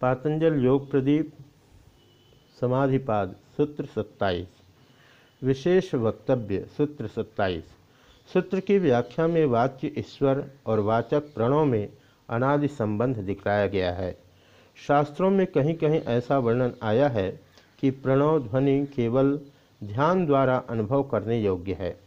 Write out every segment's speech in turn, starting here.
पातंजल योग प्रदीप, समाधिपाद, सूत्र सत्ताईस। विशेष वक्तव्य, सूत्र सत्ताईस। सूत्र की व्याख्या में वाच्य ईश्वर और वाचक प्रणों में अनादि संबंध दिखलाया गया है। शास्त्रों में कहीं कहीं ऐसा वर्णन आया है कि प्रणव ध्वनि केवल ध्यान द्वारा अनुभव करने योग्य है।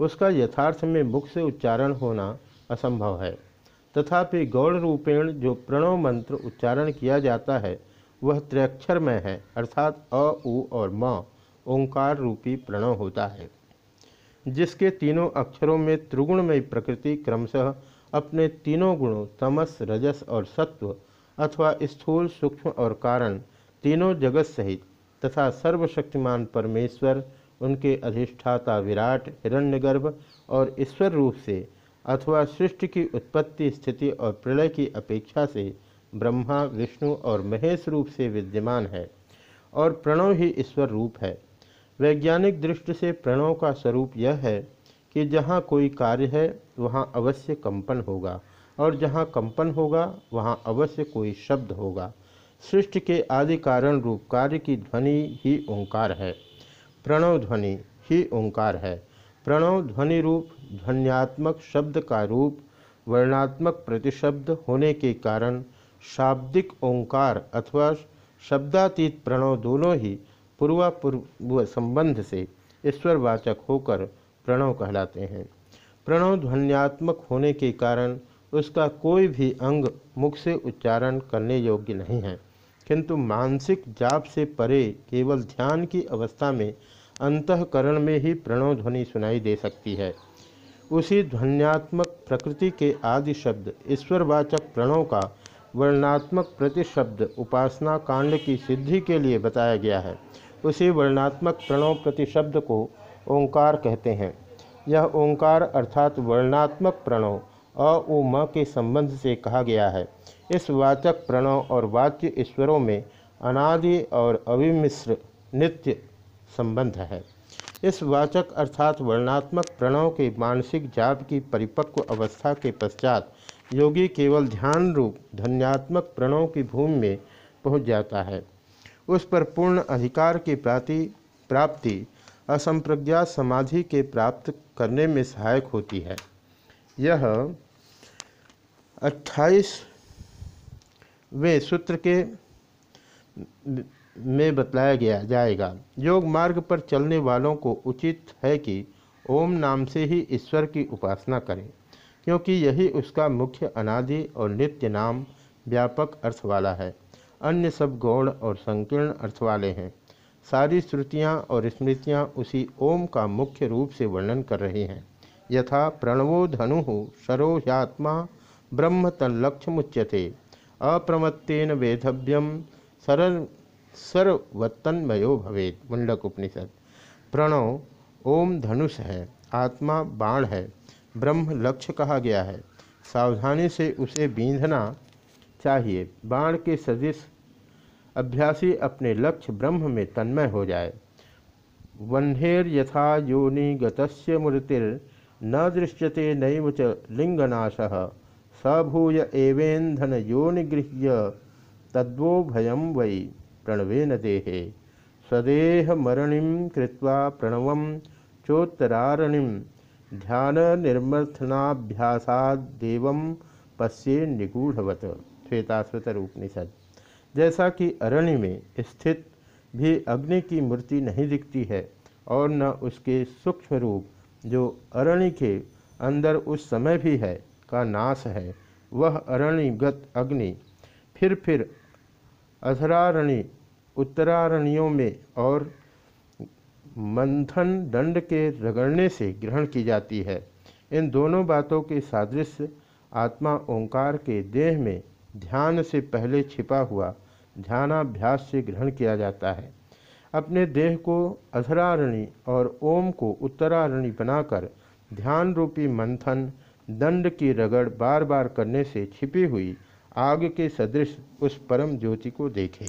उसका यथार्थ में मुख से उच्चारण होना असंभव है। तथापि गौड़ रूपेण जो प्रणव मंत्र उच्चारण किया जाता है, वह त्रैक्षरमय है, अर्थात अ, उ और म, ओंकार रूपी प्रणव होता है। जिसके तीनों अक्षरों में त्रिगुणमयी प्रकृति क्रमशः अपने तीनों गुणों, तमस, रजस और सत्व, अथवा स्थूल, सूक्ष्म और कारण, तीनों जगत सहित, तथा सर्वशक्तिमान परमेश्वर, उनके अधिष्ठाता विराट, हिरण्यगर्भ और ईश्वर रूप से अथवा सृष्टि की उत्पत्ति, स्थिति और प्रलय की अपेक्षा से ब्रह्मा, विष्णु और महेश रूप से विद्यमान है और प्रणव ही ईश्वर रूप है। वैज्ञानिक दृष्टि से प्रणव का स्वरूप यह है कि जहाँ कोई कार्य है, वहाँ अवश्य कंपन होगा और जहाँ कंपन होगा, वहाँ अवश्य कोई शब्द होगा। सृष्टि के आदि कारण रूप कार्य की ध्वनि ही ओंकार है। प्रणव ध्वनि ही ओंकार है। प्रणव ध्वनि रूप ध्वन्यात्मक शब्द का रूप, वर्णात्मक प्रतिशब्द होने के कारण शाब्दिक ओंकार अथवा शब्दातीत प्रणव दोनों ही पूर्वापूर्व संबंध से ईश्वरवाचक होकर प्रणव कहलाते हैं। प्रणव ध्वन्यात्मक होने के कारण उसका कोई भी अंग मुख से उच्चारण करने योग्य नहीं है, किंतु मानसिक जाप से परे केवल ध्यान की अवस्था में अंतकरण में ही प्रणव ध्वनि सुनाई दे सकती है। उसी ध्वन्यात्मक प्रकृति के आदि शब्द, ईश्वरवाचक प्रणव का वर्णात्मक प्रतिशब्द उपासना कांड की सिद्धि के लिए बताया गया है। उसी वर्णात्मक प्रणव प्रतिशब्द को ओंकार कहते हैं। यह ओंकार अर्थात वर्णात्मक प्रणव अ उ म के संबंध से कहा गया है। इस वाचक प्रणव और वाच्य ईश्वरों में अनादि और अविमिश्र नित्य संबंध है। इस वाचक अर्थात वर्णात्मक प्रणव के मानसिक जाप की परिपक्व अवस्था के पश्चात योगी केवल ध्यान रूप धन्यात्मक प्रणव की भूमि में पहुँच जाता है। उस पर पूर्ण अधिकार की प्राप्ति प्राप्ति असंप्रज्ञात समाधि के प्राप्त करने में सहायक होती है। यह अट्ठाईस वे सूत्र के में बतलाया गया जाएगा। योग मार्ग पर चलने वालों को उचित है कि ओम नाम से ही ईश्वर की उपासना करें, क्योंकि यही उसका मुख्य अनादि और नित्य नाम व्यापक अर्थ वाला है। अन्य सब गौण और संकीर्ण अर्थ वाले हैं। सारी श्रुतियाँ और स्मृतियाँ उसी ओम का मुख्य रूप से वर्णन कर रही हैं। यथा प्रणवो धनु शरो ह्यात्मा ब्रह्म तल्लक्ष्यमुच्यते अप्रमत्तेन वेधव्यम सरल सर्वतन्मयो भवेद मुंडक उपनिषद प्रणव ओम धनुष है, आत्मा बाण है, ब्रह्म लक्ष्य कहा गया है। सावधानी से उसे बींधना चाहिए। बाण के सदिश अभ्यासी अपने लक्ष्य ब्रह्म में तन्मय हो जाए। वह्नेर यथा योनि गतस्य मूर्तिर, न दृश्यते नैव च लिंगनाश सभूय एवेन्धन योनिगृह्य, तद्वो भयम वै। प्रणवेन देहे। स्वदेह मरणिम कृत्वा प्रणव चोत्तरारणिम ध्यान निर्मथनाभ्यासादेव पश्ये निगूढ़वत। श्वेताश्वतर उपनिषद जैसा कि अरण्य में स्थित भी अग्नि की मूर्ति नहीं दिखती है, और न उसके सूक्ष्म रूप, जो अरण्य के अंदर उस समय भी है, का नाश है, वह अरण्यगत अग्नि। फिर फिर अधरारणी उत्तरारणियों में और मंथन दंड के रगड़ने से ग्रहण की जाती है। इन दोनों बातों के सादृश्य आत्मा ओंकार के देह में ध्यान से पहले छिपा हुआ ध्यानाभ्यास से ग्रहण किया जाता है। अपने देह को अधरारणी और ओम को उत्तरारणी बनाकर ध्यान रूपी मंथन दंड की रगड़ बार बार करने से छिपी हुई आग के सदृश उस परम ज्योति को देखें।